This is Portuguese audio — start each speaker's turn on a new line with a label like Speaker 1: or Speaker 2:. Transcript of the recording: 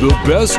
Speaker 1: The best